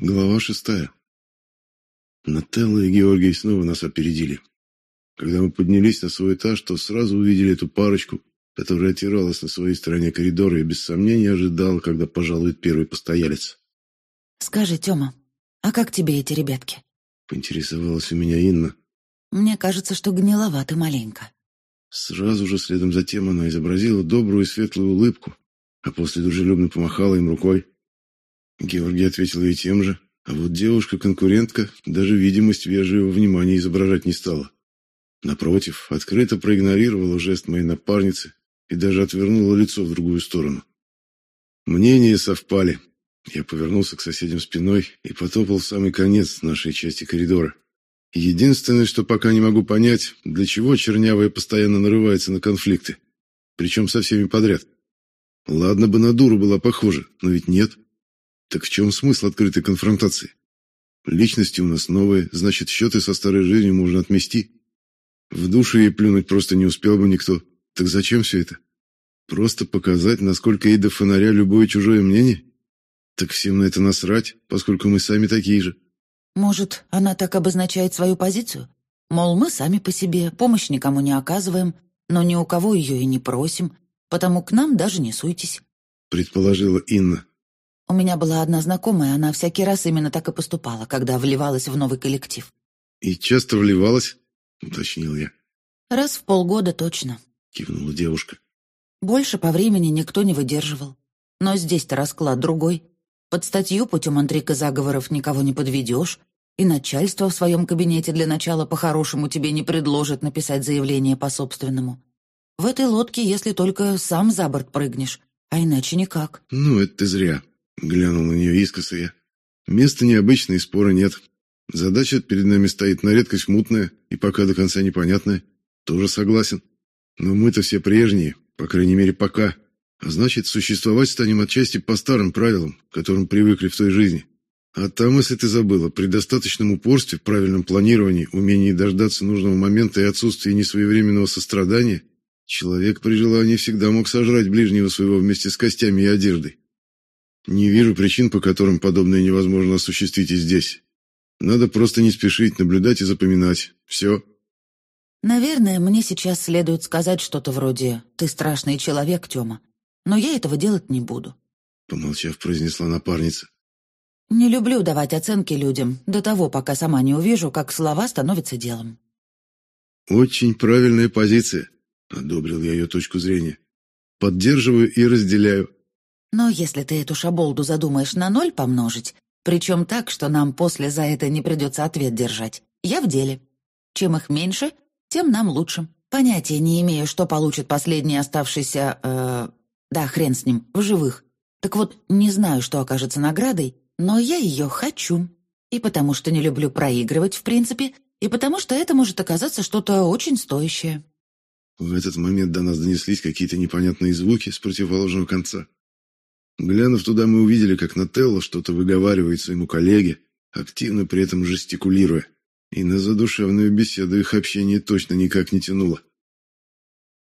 Глава шестая. Нателла и Георгий снова нас опередили. Когда мы поднялись на свой этаж, то сразу увидели эту парочку, которая отиралась на своей стороне коридора и без сомнения ожидала, когда пожалует первый постоялец. «Скажи, Тёма, а как тебе эти ребятки?» Поинтересовалась у меня Инна. «Мне кажется, что гниловато маленько». Сразу же следом за тем она изобразила добрую и светлую улыбку, а после дружелюбно помахала им рукой. Георгий ответил ей тем же, а вот девушка-конкурентка даже видимость вежливого внимания изображать не стала. Напротив, открыто проигнорировала жест моей напарницы и даже отвернула лицо в другую сторону. Мнения совпали. Я повернулся к соседям спиной и потопал в самый конец нашей части коридора. Единственное, что пока не могу понять, для чего чернявая постоянно нарывается на конфликты. Причем со всеми подряд. Ладно бы на дуру была похожа, но ведь нет. Так в чем смысл открытой конфронтации? Личности у нас новые, значит, счеты со старой жизнью можно отмести. В душу ей плюнуть просто не успел бы никто. Так зачем все это? Просто показать, насколько ей до фонаря любое чужое мнение? Так всем на это насрать, поскольку мы сами такие же. Может, она так обозначает свою позицию? Мол, мы сами по себе, помощь никому не оказываем, но ни у кого ее и не просим, потому к нам даже не суйтесь. Предположила Инна. У меня была одна знакомая, она всякий раз именно так и поступала, когда вливалась в новый коллектив. «И часто вливалась?» — уточнил я. «Раз в полгода точно», — кивнула девушка. «Больше по времени никто не выдерживал. Но здесь-то расклад другой. Под статью путем и заговоров никого не подведешь, и начальство в своем кабинете для начала по-хорошему тебе не предложит написать заявление по-собственному. В этой лодке, если только сам за борт прыгнешь, а иначе никак». «Ну, это ты зря», — глянул на нее искоса я. «Места необычное, спора нет. Задача перед нами стоит на редкость мутная и пока до конца непонятная. Тоже согласен. Но мы-то все прежние, по крайней мере, пока. А значит, существовать станем отчасти по старым правилам, к которым привыкли в той жизни. А там, если ты забыла, при достаточном упорстве, правильном планировании, умении дождаться нужного момента и отсутствии несвоевременного сострадания, человек при желании всегда мог сожрать ближнего своего вместе с костями и одеждой. Не вижу причин, по которым подобное невозможно осуществить и здесь. Надо просто не спешить, наблюдать и запоминать. Все. Наверное, мне сейчас следует сказать что-то вроде «ты страшный человек, Тёма», но я этого делать не буду. Помолчав, произнесла напарница. Не люблю давать оценки людям до того, пока сама не увижу, как слова становятся делом. Очень правильная позиция, одобрил я ее точку зрения. Поддерживаю и разделяю. Но если ты эту шаболду задумаешь на ноль помножить, причем так, что нам после за это не придется ответ держать. Я в деле. Чем их меньше, тем нам лучше. Понятия не имею, что получит последний оставшийся... Э, да, хрен с ним, в живых. Так вот, не знаю, что окажется наградой, но я ее хочу. И потому что не люблю проигрывать, в принципе, и потому что это может оказаться что-то очень стоящее. В этот момент до нас донеслись какие-то непонятные звуки с противоположного конца. Глянув туда, мы увидели, как Нателла что-то выговаривает своему коллеге, активно при этом жестикулируя. И на задушевную беседу их общение точно никак не тянуло.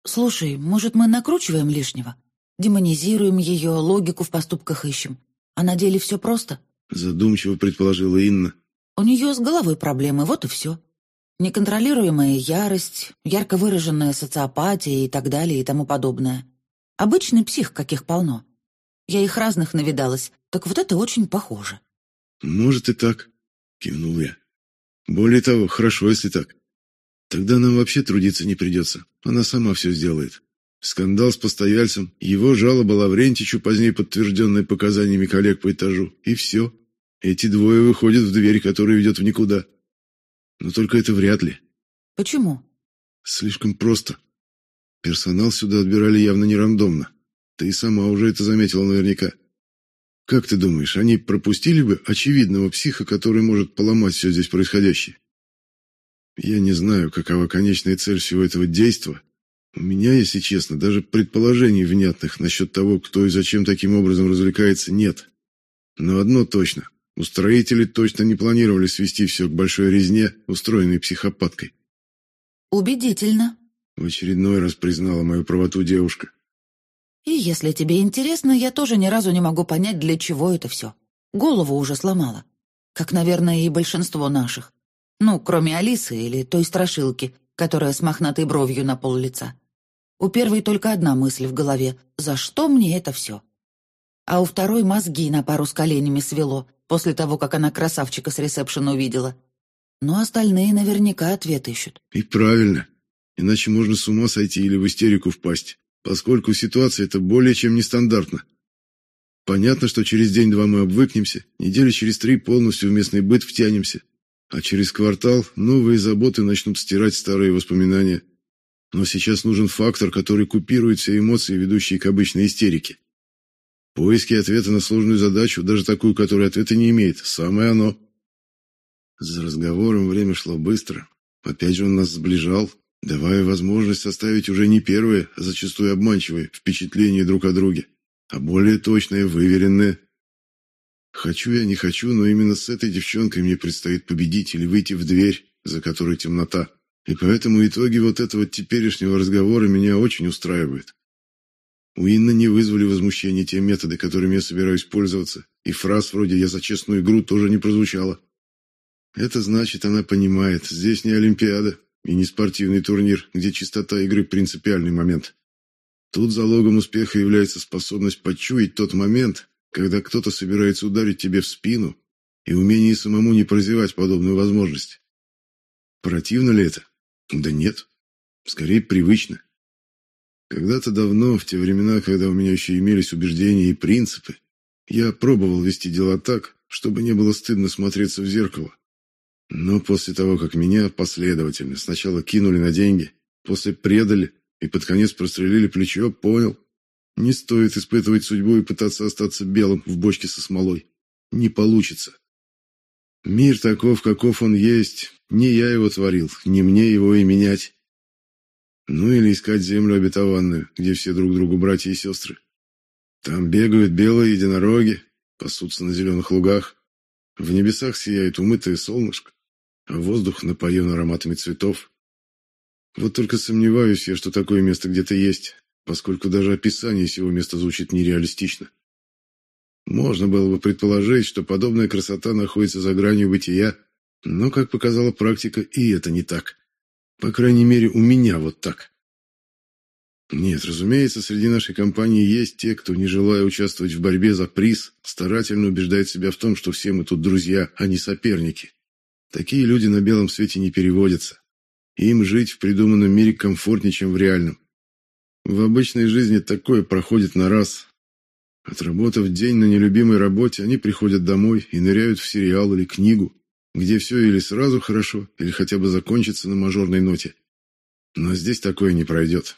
«Слушай, может, мы накручиваем лишнего? Демонизируем ее, логику в поступках ищем. А на деле все просто?» Задумчиво предположила Инна. «У нее с головой проблемы, вот и все. Неконтролируемая ярость, ярко выраженная социопатия и так далее и тому подобное. Обычный псих, каких полно. Я их разных навидалась, так вот это очень похоже». «Может и так», — кивнул я. «Более того, хорошо, если так. Тогда нам вообще трудиться не придется. Она сама все сделает. Скандал с постояльцем, его жалоба Лаврентичу, позднее подтвержденная показаниями коллег по этажу, и все. Эти двое выходят в дверь, которая ведет в никуда. Но только это вряд ли. Почему? Слишком просто. Персонал сюда отбирали явно не рандомно. Ты сама уже это заметила наверняка. Как ты думаешь, они пропустили бы очевидного психа, который может поломать все здесь происходящее? Я не знаю, какова конечная цель всего этого действа. У меня, если честно, даже предположений внятных насчет того, кто и зачем таким образом развлекается, нет. Но одно точно. Устроители точно не планировали свести все к большой резне, устроенной психопаткой. «Убедительно», — в очередной раз признала мою правоту девушка. И если тебе интересно, я тоже ни разу не могу понять, для чего это все. Голову уже сломала. как, наверное, и большинство наших. Ну, кроме Алисы или той страшилки, которая с мохнатой бровью на пол лица. У первой только одна мысль в голове — «За что мне это все?» А у второй мозги на пару с коленями свело, после того, как она красавчика с ресепшена увидела. Но остальные наверняка ответ ищут. И правильно. Иначе можно с ума сойти или в истерику впасть, поскольку ситуация это более чем нестандартна. Понятно, что через день-два мы обвыкнемся, недели через три полностью в местный быт втянемся, а через квартал новые заботы начнут стирать старые воспоминания. Но сейчас нужен фактор, который купирует все эмоции, ведущие к обычной истерике. Поиски ответа на сложную задачу, даже такую, которая ответа не имеет, самое оно. За разговором время шло быстро. Опять же он нас сближал, давая возможность составить уже не первое, а зачастую обманчивое впечатление друг о друге а более точное, выверенное. Хочу я, не хочу, но именно с этой девчонкой мне предстоит победить или выйти в дверь, за которой темнота. И поэтому итоги вот этого теперешнего разговора меня очень устраивают. У Инны не вызвали возмущения те методы, которыми я собираюсь пользоваться, и фраз вроде «я за честную игру» тоже не прозвучало. Это значит, она понимает, здесь не Олимпиада и не спортивный турнир, где чистота игры – принципиальный момент. Тут залогом успеха является способность почуять тот момент, когда кто-то собирается ударить тебе в спину, и умение самому не прозевать подобную возможность. Противно ли это? Да нет. Скорее, привычно. Когда-то давно, в те времена, когда у меня еще имелись убеждения и принципы, я пробовал вести дела так, чтобы не было стыдно смотреться в зеркало. Но после того, как меня последовательно сначала кинули на деньги, после предали, и под конец прострелили плечо, понял. Не стоит испытывать судьбу и пытаться остаться белым в бочке со смолой. Не получится. Мир таков, каков он есть. Не я его творил, не мне его и менять. Ну или искать землю обетованную, где все друг другу братья и сестры. Там бегают белые единороги, пасутся на зеленых лугах. В небесах сияет умытое солнышко, а воздух напоен ароматами цветов. Вот только сомневаюсь я, что такое место где-то есть, поскольку даже описание сего места звучит нереалистично. Можно было бы предположить, что подобная красота находится за гранью бытия, но, как показала практика, и это не так. По крайней мере, у меня вот так. Нет, разумеется, среди нашей компании есть те, кто, не желая участвовать в борьбе за приз, старательно убеждает себя в том, что все мы тут друзья, а не соперники. Такие люди на белом свете не переводятся. Им жить в придуманном мире комфортнее, чем в реальном. В обычной жизни такое проходит на раз. Отработав день на нелюбимой работе, они приходят домой и ныряют в сериал или книгу, где все или сразу хорошо, или хотя бы закончится на мажорной ноте. Но здесь такое не пройдет.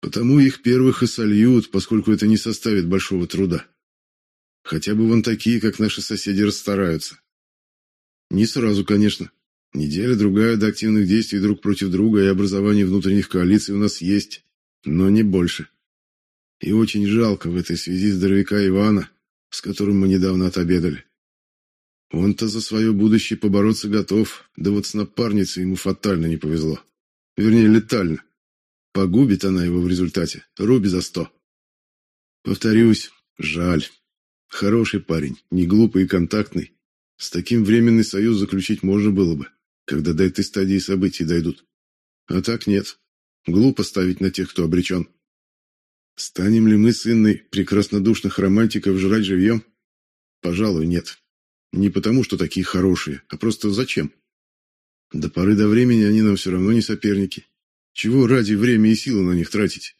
Потому их первых и сольют, поскольку это не составит большого труда. Хотя бы вон такие, как наши соседи, расстараются. Не сразу, конечно. Неделя-другая до активных действий друг против друга и образования внутренних коалиций у нас есть, но не больше. И очень жалко в этой связи здоровяка Ивана, с которым мы недавно отобедали. Он-то за свое будущее побороться готов, да вот с напарницей ему фатально не повезло. Вернее, летально. Погубит она его в результате. Руби за сто. Повторюсь, жаль. Хороший парень, не глупый и контактный. С таким временный союз заключить можно было бы когда до этой стадии событий дойдут. А так нет. Глупо ставить на тех, кто обречен. Станем ли мы с Инной прекраснодушных романтиков жрать живьем? Пожалуй, нет. Не потому, что такие хорошие, а просто зачем? До поры до времени они нам все равно не соперники. Чего ради время и силы на них тратить?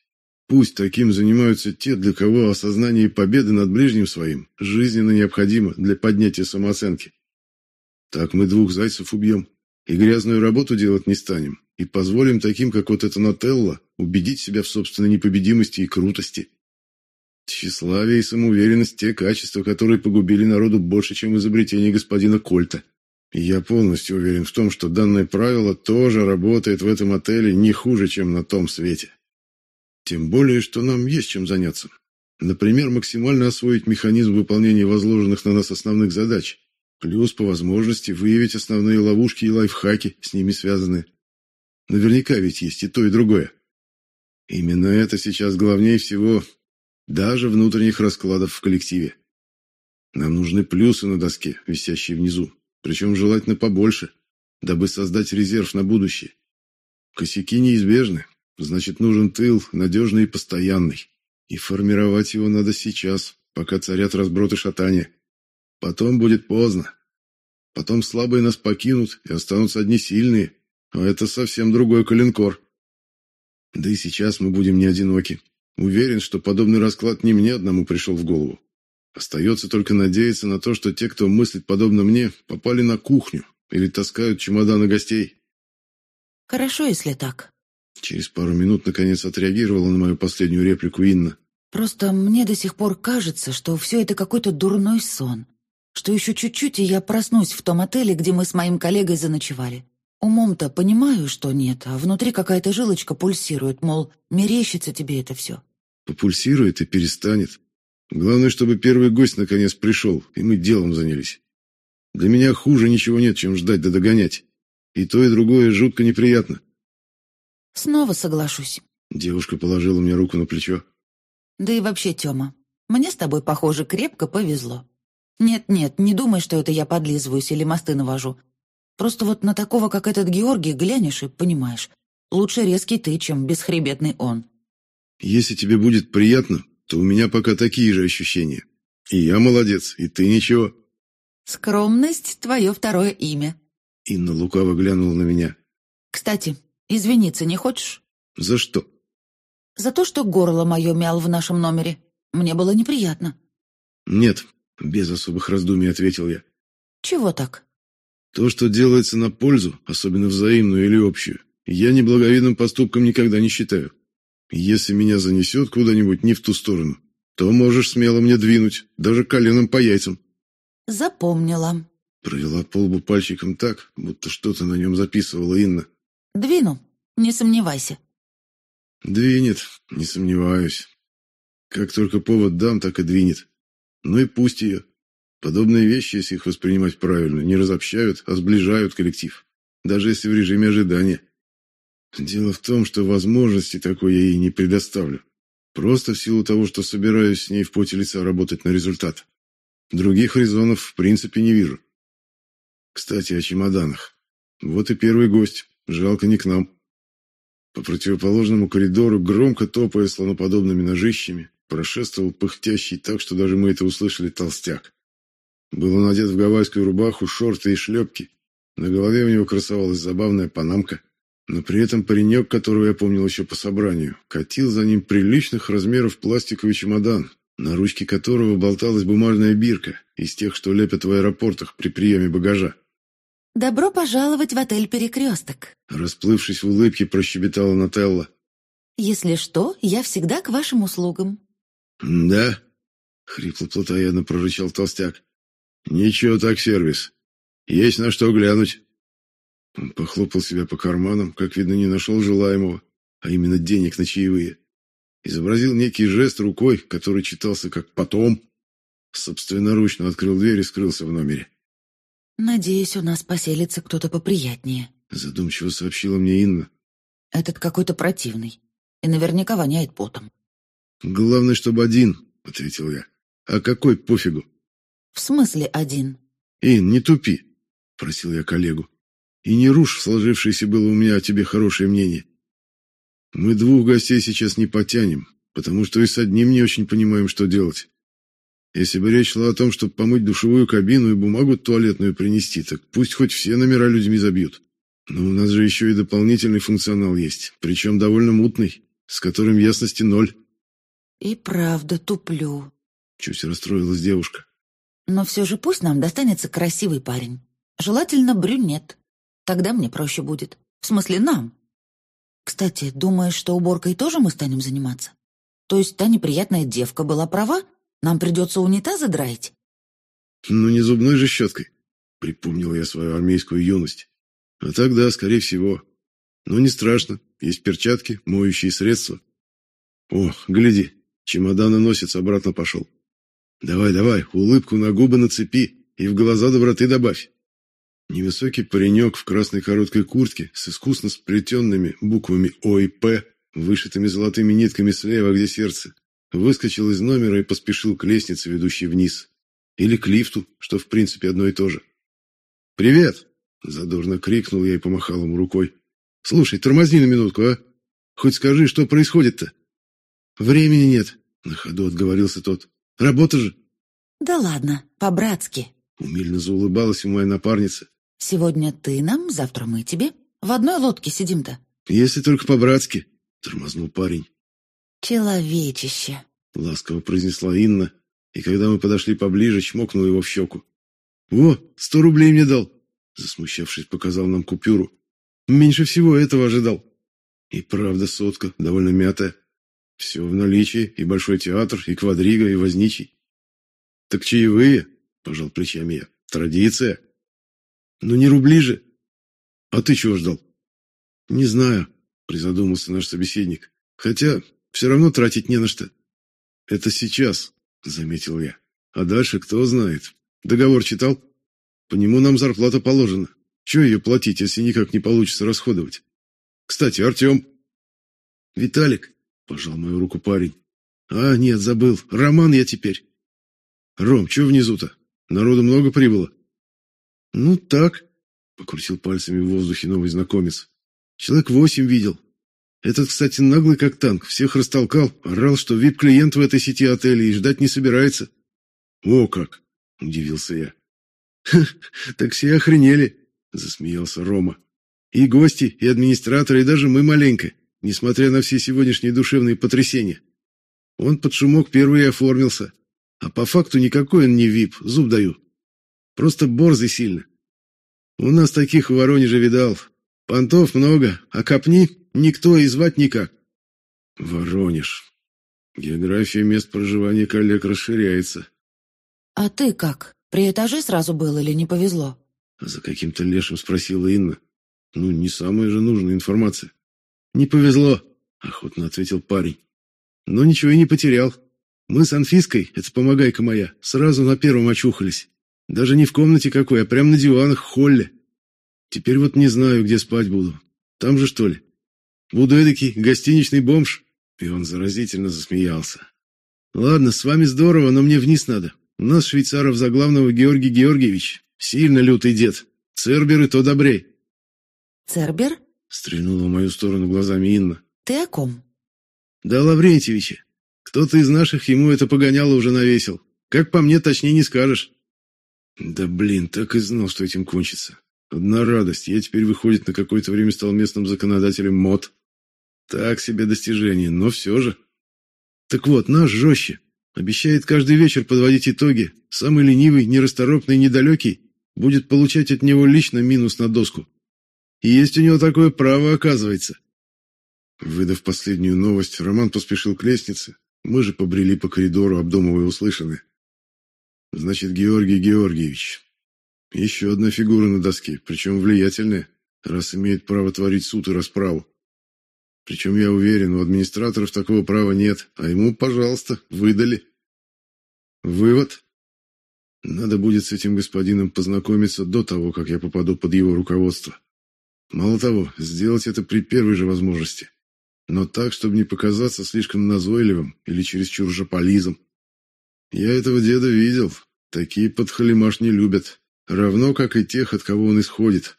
Пусть таким занимаются те, для кого осознание победы над ближним своим жизненно необходимо для поднятия самооценки. Так мы двух зайцев убьем, и грязную работу делать не станем, и позволим таким, как вот эта Нателла, убедить себя в собственной непобедимости и крутости. Тщеславие и самоуверенность – те качества, которые погубили народу больше, чем изобретение господина Кольта. Я полностью уверен в том, что данное правило тоже работает в этом отеле не хуже, чем на том свете. Тем более, что нам есть чем заняться. Например, максимально освоить механизм выполнения возложенных на нас основных задач, Плюс по возможности выявить основные ловушки и лайфхаки, с ними связанные. Наверняка ведь есть и то, и другое. Именно это сейчас главнее всего, даже внутренних раскладов в коллективе. Нам нужны плюсы на доске, висящие внизу, причем желательно побольше, дабы создать резерв на будущее. Косяки неизбежны, значит, нужен тыл, надежный и постоянный. И формировать его надо сейчас, пока царят разброд и шатания. Потом будет поздно. Потом слабые нас покинут, и останутся одни сильные, а это совсем другой коленкор. Да и сейчас мы будем не одиноки. Уверен, что подобный расклад не мне одному пришел в голову. Остается только надеяться на то, что те, кто мыслит подобно мне, попали на кухню или таскают чемоданы гостей. Хорошо, если так. Через пару минут наконец отреагировала на мою последнюю реплику Инна. Просто мне до сих пор кажется, что все это какой-то дурной сон. Что еще чуть-чуть, и я проснусь в том отеле, где мы с моим коллегой заночевали. Умом-то понимаю, что нет, а внутри какая-то жилочка пульсирует, мол, мерещится тебе это все. Попульсирует и перестанет. Главное, чтобы первый гость наконец пришел, и мы делом занялись. Для меня хуже ничего нет, чем ждать да догонять. И то, и другое жутко неприятно. Снова соглашусь. Девушка положила мне руку на плечо. Да и вообще, Тёма, мне с тобой, похоже, крепко повезло. Нет-нет, не думай, что это я подлизываюсь или мосты навожу. Просто вот на такого, как этот Георгий, глянешь и понимаешь. Лучше резкий ты, чем бесхребетный он. Если тебе будет приятно, то у меня пока такие же ощущения. И я молодец, и ты ничего. Скромность — твое второе имя. Инна лукаво глянула на меня. Кстати, извиниться не хочешь? За что? За то, что горло мое мял в нашем номере. Мне было неприятно. Нет, без особых раздумий ответил я. Чего так? То, что делается на пользу, особенно взаимную или общую, я неблаговидным поступком никогда не считаю. Если меня занесет куда-нибудь не в ту сторону, то можешь смело мне двинуть, даже коленом по яйцам. Запомнила. Провела по лбу пальчиком так, будто что-то на нем записывала Инна. Двину, не сомневайся. Двинет, не сомневаюсь. Как только повод дам, так и двинет. Ну и пусть ее. Подобные вещи, если их воспринимать правильно, не разобщают, а сближают коллектив. Даже если в режиме ожидания. Дело в том, что возможности такой я ей не предоставлю. Просто в силу того, что собираюсь с ней в поте лица работать на результат. Других резонов в принципе не вижу. Кстати, о чемоданах. Вот и первый гость. Жалко не к нам. По противоположному коридору, громко топая слоноподобными ножищами, прошествовал пыхтящий так, что даже мы это услышали толстяк. Был он одет в гавайскую рубаху, шорты и шлепки. На голове у него красовалась забавная панамка. Но при этом паренек, которого я помнил еще по собранию, катил за ним приличных размеров пластиковый чемодан, на ручке которого болталась бумажная бирка из тех, что лепят в аэропортах при приеме багажа. «Добро пожаловать в отель «Перекресток». Расплывшись в улыбке, прощебетала Нателла. «Если что, я всегда к вашим услугам». «Да?» — хрипло плотоядно прорычал толстяк. «Ничего так сервис. Есть на что глянуть». Он похлопал себя по карманам, как видно, не нашел желаемого, а именно денег на чаевые. Изобразил некий жест рукой, который читался как «потом». Собственноручно открыл дверь и скрылся в номере. «Надеюсь, у нас поселится кто-то поприятнее», — задумчиво сообщила мне Инна. «Этот какой-то противный и наверняка воняет потом». «Главное, чтобы один», — ответил я. «А какой пофигу?» «В смысле один?» «Ин, не тупи», — просил я коллегу. И не рушь сложившееся было у меня о тебе хорошее мнение. Мы двух гостей сейчас не потянем, потому что и с одним не очень понимаем, что делать. Если бы речь шла о том, чтобы помыть душевую кабину и бумагу туалетную принести, так пусть хоть все номера людьми забьют. Но у нас же еще и дополнительный функционал есть, причем довольно мутный, с которым ясности ноль. И правда туплю. Чуть расстроилась девушка. Но все же пусть нам достанется красивый парень. Желательно брюнет. Тогда мне проще будет. В смысле, нам. Кстати, думаешь, что уборкой тоже мы станем заниматься? То есть та неприятная девка была права? Нам придется унитазы драить? Ну, не зубной же щеткой. Припомнил я свою армейскую юность. А тогда, скорее всего. Но не страшно. Есть перчатки, моющие средства. О, гляди, чемодан носится, обратно пошел. Давай, давай, улыбку на губы нацепи и в глаза доброты добавь. Невысокий паренек в красной короткой куртке с искусно сплетенными буквами О и П, вышитыми золотыми нитками слева, где сердце, выскочил из номера и поспешил к лестнице, ведущей вниз. Или к лифту, что в принципе одно и то же. «Привет!» – задорно крикнул я и помахал ему рукой. «Слушай, тормозни на минутку, а? Хоть скажи, что происходит-то?» «Времени нет», – на ходу отговорился тот. «Работа же!» «Да ладно, по-братски», – умильно заулыбалась ему моя напарница. «Сегодня ты нам, завтра мы тебе. В одной лодке сидим-то». «Если только по-братски», – тормознул парень. «Человечище», — ласково произнесла Инна, и когда мы подошли поближе, чмокнула его в щеку. «Во, сто рублей мне дал!» Засмущавшись, показал нам купюру. «Меньше всего этого ожидал». И правда сотка, довольно мятая. Все в наличии, и большой театр, и квадрига, и возничий. «Так чаевые?» — пожал плечами я. «Традиция». «Ну не рубли же». «А ты чего ждал?» «Не знаю», — призадумался наш собеседник. «Хотя все равно тратить не на что». «Это сейчас», — заметил я. «А дальше кто знает. Договор читал? По нему нам зарплата положена. Чего ее платить, если никак не получится расходовать? Кстати, Артем...» «Виталик», — пожал мою руку парень. «А, нет, забыл. Роман я теперь». «Ром, что внизу-то? Народу много прибыло?» «Ну, так», — покрутил пальцами в воздухе новый знакомец. «Человек восемь видел. Этот, кстати, наглый как танк, всех растолкал, орал, что вип-клиент в этой сети отелей и ждать не собирается. О как, удивился я. Так все охренели, засмеялся Рома. И гости, и администраторы, и даже мы маленько, несмотря на все сегодняшние душевные потрясения. Он под шумок первый оформился, а по факту никакой он не вип, зуб даю. Просто борзый сильно. У нас таких в Воронеже видал. Понтов много, а копни Никто и звать никак. Воронеж. География мест проживания коллег расширяется. А ты как? При этаже сразу был или не повезло? За каким-то лешим спросила Инна. Ну, не самая же нужная информация. Не повезло, охотно ответил парень. Но ничего и не потерял. Мы с Анфиской, это помогайка моя, сразу на первом очухались. Даже не в комнате какой, а прямо на диванах в холле. Теперь вот не знаю, где спать буду. Там же, что ли? Буду эдакий гостиничный бомж. И он заразительно засмеялся. Ладно, с вами здорово, но мне вниз надо. У нас швейцаров за главного Георгий Георгиевич. Сильно лютый дед. Цербер и то добрей. Цербер? Стрельнула в мою сторону глазами Инна. Ты о ком? Да Лаврентьевича. Кто-то из наших ему это погоняло уже навесил. Как по мне, точнее не скажешь. Да блин, так и знал, что этим кончится. Одна радость, я теперь, выходит, на какое-то время стал местным законодателем мод. Так себе достижение, но все же. Так вот, наш жестче. Обещает каждый вечер подводить итоги. Самый ленивый, нерасторопный, недалекий будет получать от него лично минус на доску. И есть у него такое право, оказывается. Выдав последнюю новость, Роман поспешил к лестнице. Мы же побрели по коридору, обдумывая услышанное. Значит, Георгий Георгиевич. Еще одна фигура на доске, причем влиятельная, раз имеет право творить суд и расправу. Причем, я уверен, у администраторов такого права нет, а ему, пожалуйста, выдали. Вывод. Надо будет с этим господином познакомиться до того, как я попаду под его руководство. Мало того, сделать это при первой же возможности. Но так, чтобы не показаться слишком назойливым или чересчур жополизом. Я этого деда видел. Такие подхалимаш не любят. Равно, как и тех, от кого он исходит.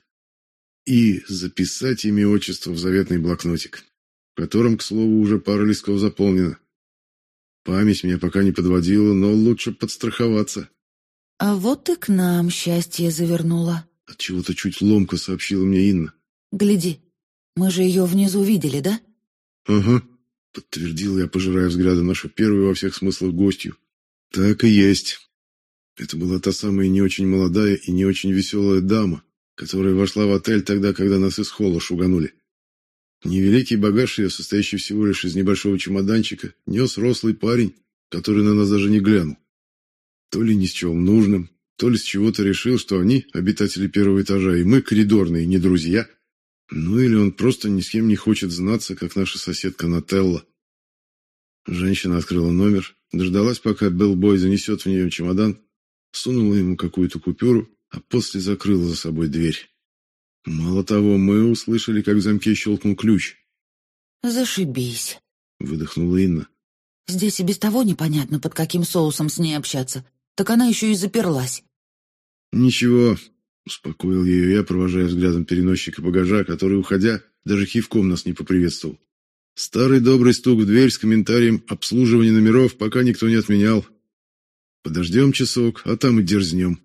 И записать имя и отчество в заветный блокнотик которым, к слову, уже пара листков заполнена. Память меня пока не подводила, но лучше подстраховаться. А вот и к нам счастье завернуло. От чего-то чуть ломко сообщила мне Инна. Гляди, мы же ее внизу видели, да? Ага, подтвердил я, пожирая взглядом нашу первую во всех смыслах гостью. Так и есть. Это была та самая не очень молодая и не очень веселая дама, которая вошла в отель тогда, когда нас из холла шуганули. Невеликий багаж ее, состоящий всего лишь из небольшого чемоданчика, нес рослый парень, который на нас даже не глянул. То ли не счел нужным, то ли с чего-то решил, что они, обитатели первого этажа, и мы, коридорные, не друзья. Ну или он просто ни с кем не хочет знаться, как наша соседка Нателла. Женщина открыла номер, дождалась, пока Белбой занесет в нее чемодан, сунула ему какую-то купюру, а после закрыла за собой дверь. Мало того, мы услышали, как в замке щелкнул ключ. «Зашибись», — выдохнула Инна. «Здесь и без того непонятно, под каким соусом с ней общаться. так она еще и заперлась. «Ничего», — успокоил ее я, провожая взглядом переносчика багажа, который, уходя, даже кивком нас не поприветствовал. Старый добрый стук в дверь с комментарием «Обслуживание номеров» пока никто не отменял. Подождем часок, а там и дерзнем.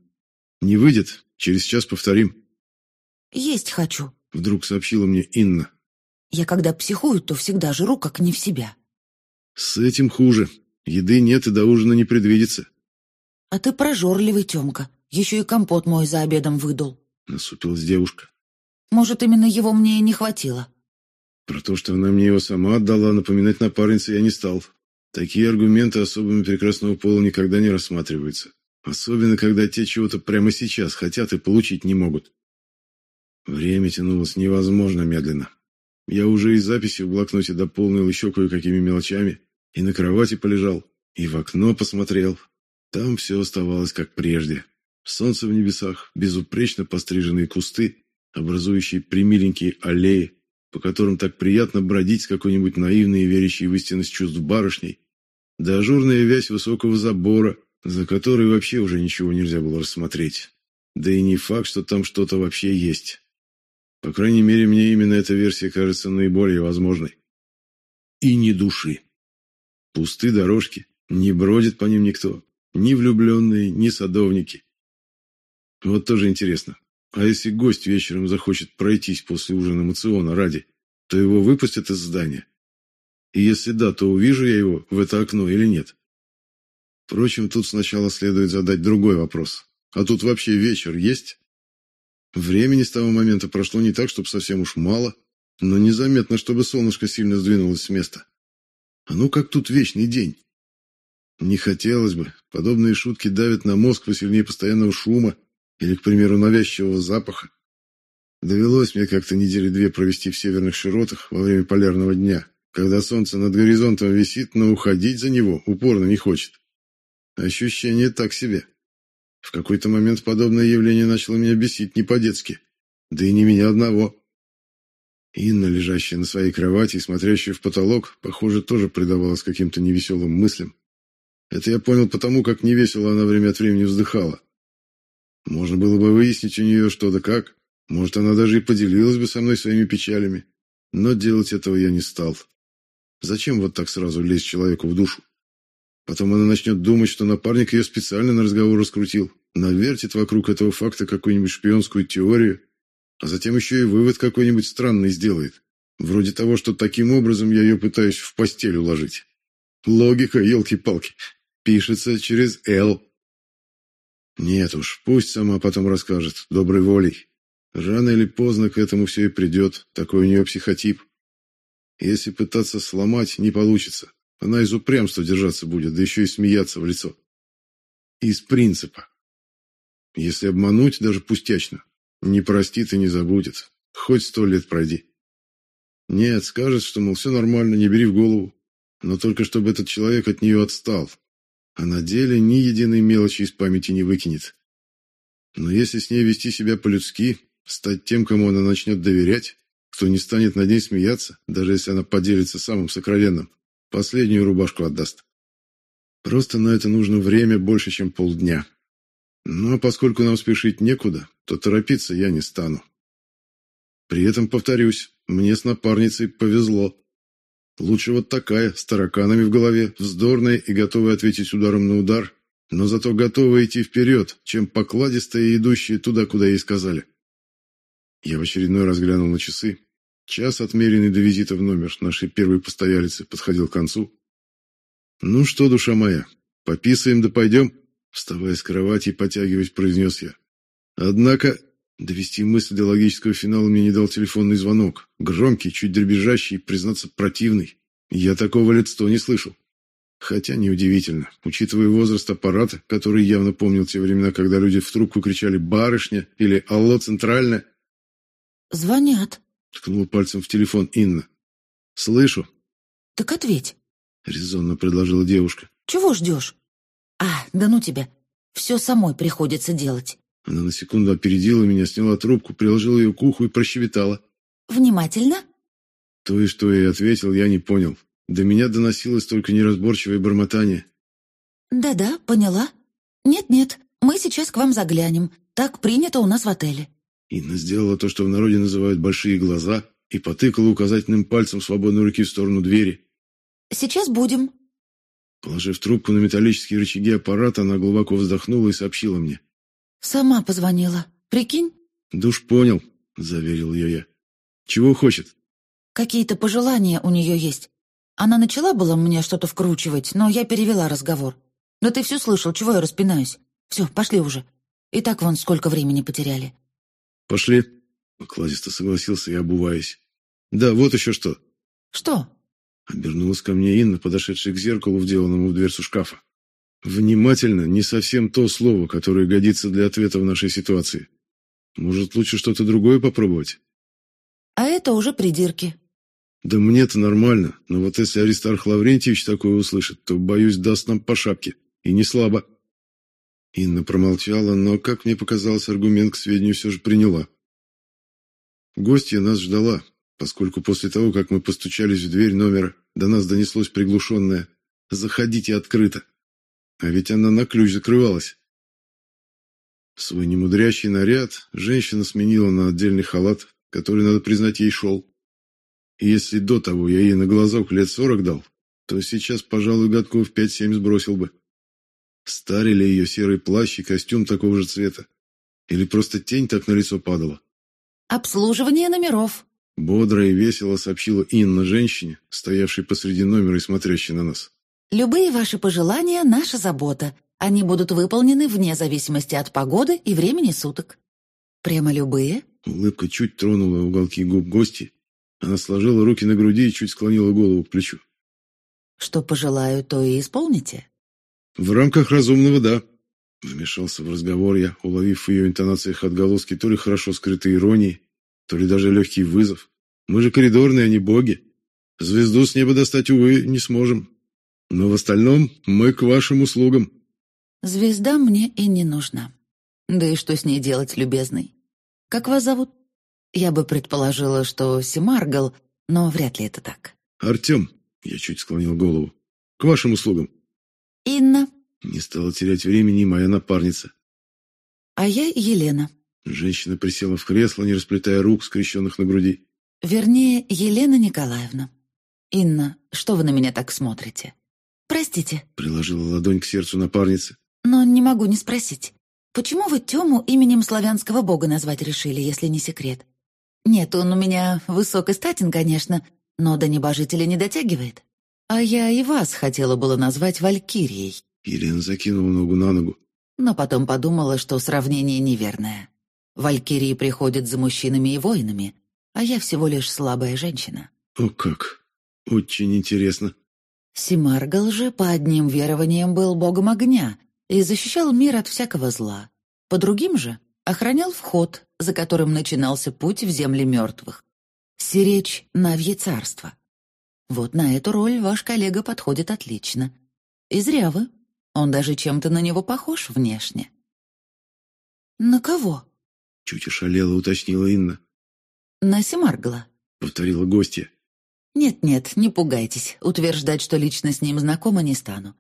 Не выйдет, через час повторим. «Есть хочу», — вдруг сообщила мне Инна. «Я когда психую, то всегда жру как не в себя». «С этим хуже. Еды нет и до ужина не предвидится». «А ты прожорливый, Тёмка. Еще и компот мой за обедом выдул», — насупилась девушка. «Может, именно его мне и не хватило». Про то, что она мне его сама отдала, напоминать напарнице я не стал. Такие аргументы особыми прекрасного пола никогда не рассматриваются. Особенно, когда те чего-то прямо сейчас хотят и получить не могут. Время тянулось невозможно медленно. Я уже и записи в блокноте дополнил еще кое-какими мелочами, и на кровати полежал, и в окно посмотрел. Там все оставалось как прежде. Солнце в небесах, безупречно постриженные кусты, образующие примиленькие аллеи, по которым так приятно бродить с какой-нибудь наивной и верящей в истинность чувств барышней, да ажурная вязь высокого забора, за которой вообще уже ничего нельзя было рассмотреть. Да и не факт, что там что-то вообще есть. По крайней мере, мне именно эта версия кажется наиболее возможной. И ни души. Пусты дорожки, не бродит по ним никто. Ни влюбленные, ни садовники. Вот тоже интересно. А если гость вечером захочет пройтись после ужина мациона ради, то его выпустят из здания? И если да, то увижу я его в это окно или нет? Впрочем, тут сначала следует задать другой вопрос. А тут вообще вечер есть? Времени с того момента прошло не так, чтобы совсем уж мало, но незаметно, чтобы солнышко сильно сдвинулось с места. А ну как тут вечный день? Не хотелось бы. Подобные шутки давят на мозг посильнее постоянного шума или, к примеру, навязчивого запаха. Довелось мне как-то недели две провести в северных широтах во время полярного дня, когда солнце над горизонтом висит, но уходить за него упорно не хочет. Ощущение так себе. В какой-то момент подобное явление начало меня бесить не по-детски. Да и не меня одного. Инна, лежащая на своей кровати и смотрящая в потолок, похоже, тоже предавалась каким-то невеселым мыслям. Это я понял потому, как невесело она время от времени вздыхала. Можно было бы выяснить у нее что да как. Может, она даже и поделилась бы со мной своими печалями. Но делать этого я не стал. Зачем вот так сразу лезть человеку в душу? Потом она начнет думать, что напарник ее специально на разговор раскрутил, навертит вокруг этого факта какую-нибудь шпионскую теорию, а затем еще и вывод какой-нибудь странный сделает. Вроде того, что таким образом я ее пытаюсь в постель уложить. Логика, елки-палки, пишется через «Л». Нет уж, пусть сама потом расскажет, доброй волей. Рано или поздно к этому все и придет, такой у нее психотип. Если пытаться сломать, не получится. Она из упрямства держаться будет, да еще и смеяться в лицо. Из принципа. Если обмануть, даже пустячно, не простит и не забудет. Хоть сто лет пройди. Нет, скажет, что, мол, все нормально, не бери в голову. Но только чтобы этот человек от нее отстал. А на деле ни единой мелочи из памяти не выкинет. Но если с ней вести себя по-людски, стать тем, кому она начнет доверять, кто не станет над ней смеяться, даже если она поделится самым сокровенным, Последнюю рубашку отдаст. Просто на это нужно время больше, чем полдня. Ну, а поскольку нам спешить некуда, то торопиться я не стану. При этом, повторюсь, мне с напарницей повезло. Лучше вот такая, с тараканами в голове, вздорная и готовая ответить ударом на удар, но зато готовая идти вперед, чем покладистая и идущая туда, куда ей сказали. Я в очередной раз глянул на часы. Час, отмеренный до визита в номер нашей первой постоялицы, подходил к концу. «Ну что, душа моя, пописаем да пойдем?» Вставая с кровати и потягиваясь, произнес я. Однако довести мысль до логического финала мне не дал телефонный звонок. Громкий, чуть дребезжащий, признаться, противный. Я такого лет сто не слышал. Хотя неудивительно, учитывая возраст аппарата, который явно помнил те времена, когда люди в трубку кричали «барышня» или «алло, центральная». «Звонят», Ткнула пальцем в телефон Инна. «Слышу». «Так ответь», — резонно предложила девушка. «Чего ждешь?» «А, да ну тебя. Все самой приходится делать». Она на секунду опередила меня, сняла трубку, приложила ее к уху и прощебетала. «Внимательно?» То и что ей ответил, я не понял. До меня доносилось только неразборчивое бормотание. «Да-да, поняла. «Нет-нет, мы сейчас к вам заглянем. Так принято у нас в отеле». Инна сделала то, что в народе называют «большие глаза», и потыкала указательным пальцем свободной руки в сторону двери. «Сейчас будем». Положив трубку на металлические рычаги аппарата, она глубоко вздохнула и сообщила мне. «Сама позвонила. Прикинь?» «Душ понял», — заверил ее я. «Чего хочет?» «Какие-то пожелания у нее есть. Она начала было мне что-то вкручивать, но я перевела разговор. Но ты все слышал, чего я распинаюсь? Все, пошли уже. И так вон сколько времени потеряли». «Пошли», — покладисто согласился я, обуваясь. «Да, вот еще что». «Что?» — обернулась ко мне Инна, подошедшая к зеркалу, вделанному в дверцу шкафа. «Внимательно — не совсем то слово, которое годится для ответа в нашей ситуации. Может, лучше что-то другое попробовать?» «А это уже придирки». «Да мне-то нормально, но вот если Аристарх Лаврентьевич такое услышит, то, боюсь, даст нам по шапке. И не слабо». Инна промолчала, но, как мне показалось, аргумент к сведению все же приняла. Гостья нас ждала, поскольку после того, как мы постучались в дверь номера, до нас донеслось приглушенное «Заходите открыто». А ведь она на ключ закрывалась. Свой немудрящий наряд женщина сменила на отдельный халат, который, надо признать, ей шел. И если до того я ей на глазок лет сорок дал, то сейчас, пожалуй, годков пять-семь сбросил бы. Старили ее серый плащ и костюм такого же цвета? Или просто тень так на лицо падала? «Обслуживание номеров», — бодро и весело сообщила Инна женщине, стоявшей посреди номера и смотрящей на нас. «Любые ваши пожелания — наша забота. Они будут выполнены вне зависимости от погоды и времени суток». «Прямо любые?» Улыбка чуть тронула уголки губ гости. Она сложила руки на груди и чуть склонила голову к плечу. «Что пожелаю, то и исполните?» «В рамках разумного, да», Вмешался в разговор я, уловив в ее интонациях отголоски то ли хорошо скрытой иронии, то ли даже легкий вызов. Мы же коридорные, а не боги. Звезду с неба достать, увы, не сможем. Но в остальном мы к вашим услугам. Звезда мне и не нужна. Да и что с ней делать, любезный? Как вас зовут? Я бы предположила, что Семаргал, но вряд ли это так. Артем, я чуть склонил голову. К вашим услугам. Инна. Не стала терять времени моя напарница. А я Елена. Женщина присела в кресло, не расплетая рук, скрещенных на груди. Вернее, Елена Николаевна. Инна, что вы на меня так смотрите? Простите. Приложила ладонь к сердцу напарницы. Но не могу не спросить. Почему вы Тему именем славянского бога назвать решили, если не секрет? Нет, он у меня высок и статен, конечно, но до небожителя не дотягивает. А я и вас хотела было назвать Валькирией. Елена закинула ногу на ногу. Но потом подумала, что сравнение неверное. Валькирии приходят за мужчинами и воинами, а я всего лишь слабая женщина. О как! Очень интересно. Симаргал же по одним верованиям был богом огня и защищал мир от всякого зла. По другим же охранял вход, за которым начинался путь в земли мертвых. Сиречь Навье царство. Вот на эту роль ваш коллега подходит отлично. И зря вы. Он даже чем-то на него похож внешне. «На кого?» — чуть ошалела, уточнила Инна. «На Семаргла», — повторила гостья. «Нет-нет, не пугайтесь. Утверждать, что лично с ним знакома, не стану.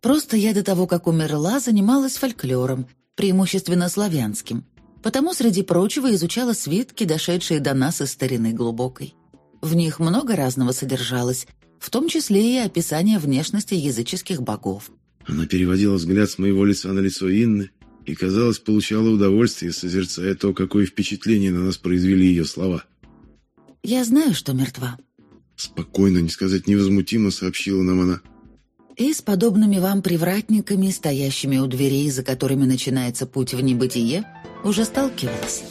Просто я до того, как умерла, занималась фольклором, преимущественно славянским. Потому, среди прочего, изучала свитки, дошедшие до нас из старины глубокой. В них много разного содержалось, в том числе и описание внешности языческих богов. Она переводила взгляд с моего лица на лицо Инны и, казалось, получала удовольствие, созерцая то, какое впечатление на нас произвели ее слова. «Я знаю, что мертва». Спокойно, не сказать невозмутимо, сообщила нам она. «И с подобными вам привратниками, стоящими у дверей, за которыми начинается путь в небытие, уже сталкивалась».